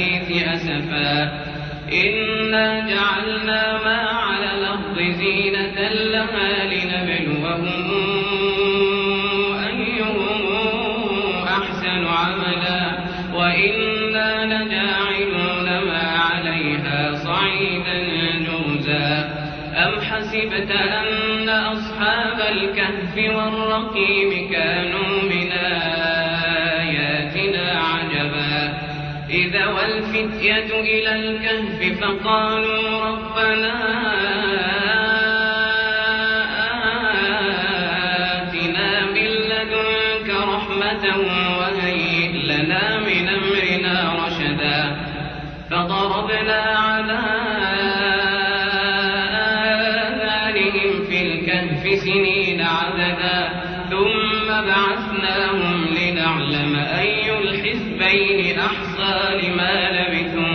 الحديث أسفا. إنا جعلنا ما على الأرض زينة لها لنبلوهم أيهم أحسن عملا. وإنا لجاعلون ما عليها صعيدا جرزا أم حسبت أن أصحاب الكهف والرقيم كانوا من إذا والفتية إلى الكهف فقالوا ربنا آتنا من لدنك رحمة وهيئ لنا من أمرنا رشدا فضربنا على أحصى لما لبثوا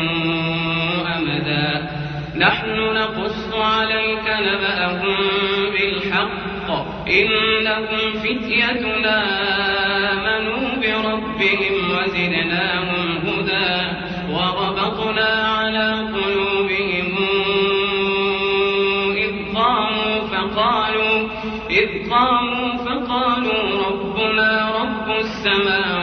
أمدا نحن نقص عليك نبأهم بالحق. إنهم فتيتنا آمنوا بربهم وزدناهم هدى. وربطنا على قلوبهم إذ قاموا فقالوا إذ قاموا فقالوا ربنا رب السماوات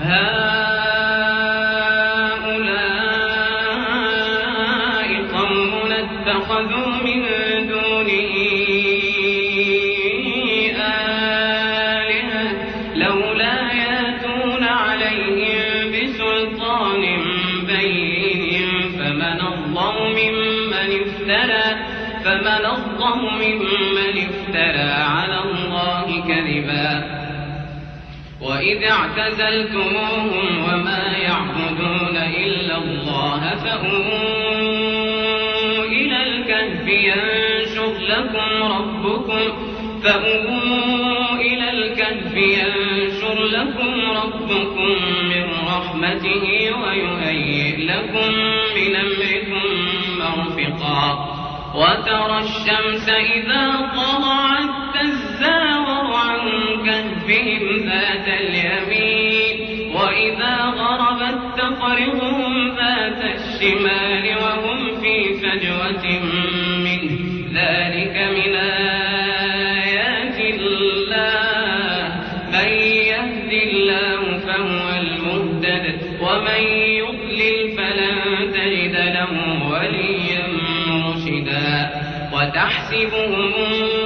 هؤلاء قوم اتخذوا من دونه آلهة لولا ياتون عليهم بسلطان بين فمن الظلم ممن افترى فمن الظلم ممن افترى على الله كذبا. وإذ اعتزلتموهم وما يعبدون إلا الله فأووا إلى الكهف ينشر لكم ربكم فأووا إلى الكهف ينشر لكم ربكم من رحمته ويهيئ لكم من أمركم مرفقا وترى الشمس إذا طلعت عن كهفهم ذات اليمين وإذا غربت تقرضهم ذات الشمال وهم في فجوة منه. ذلك من آيات الله. من يهد الله فهو المهتد ومن يضلل فلن تجد له وليا مرشدا. وتحسبهم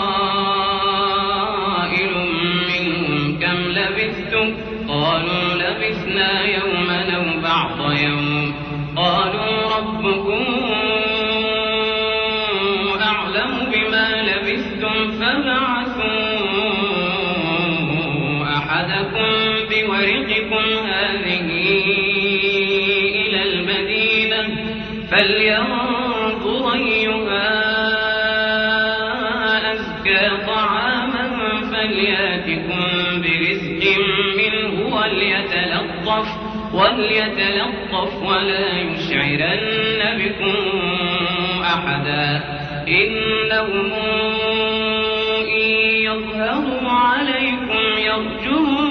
بورقكم هذه إلى المدينة فلينظر أيها أزكى طعاما فلياتكم برزق منه وليتلطف وليتلطف ولا يشعرن بكم أحدا إنهم إن يظهروا عليكم يرجوكم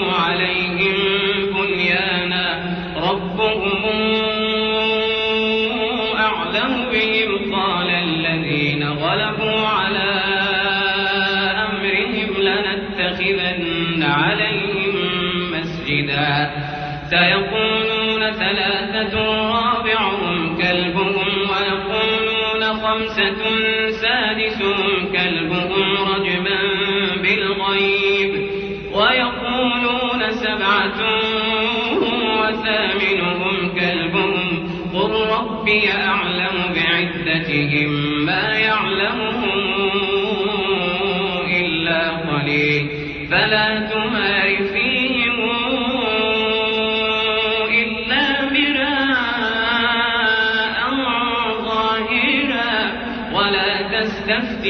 مسجدا سيقولون ثلاثة رابعهم كلبهم ويقولون خمسة سادسهم كلبهم رجما بالغيب. ويقولون سبعة وثامنهم كلبهم. قل ربي أعلم بعدتهم ما يعلمهم إلا قليل. فلا تمار فيهم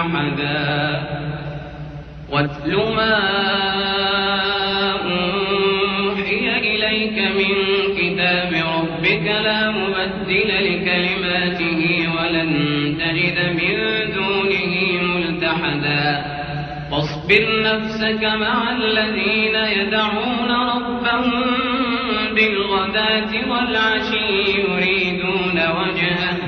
أحدا واتل ما أوحي إليك من كتاب ربك لا مبدل لكلماته ولن تجد من دونه ملتحدا واصبر نفسك مع الذين يدعون ربهم بالغداة والعشي يريدون وجهه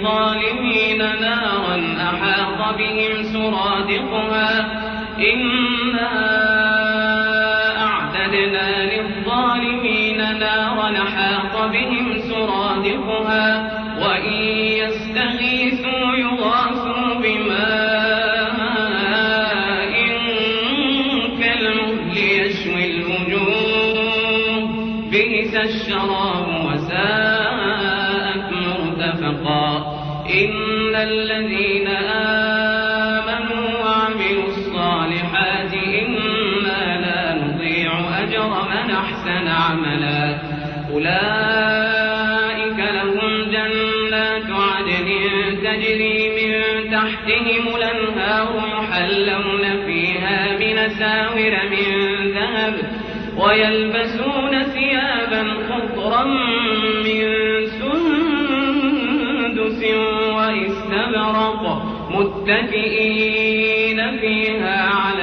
للظالمين نارا أحاط بهم سرادقها إنا أعتدنا للظالمين نارا أحاط بهم سرادقها وإن يستغيثوا يغاثوا بماء كالمهل يشوي الوجوه بئس الشراب أجر من أحسن عملا. أولئك لهم جنات عدن تجري من تحتهم الأنهار يحلون فيها من ساور من ذهب ويلبسون ثيابا خضرا من سندس واستبرق متكئين فيها على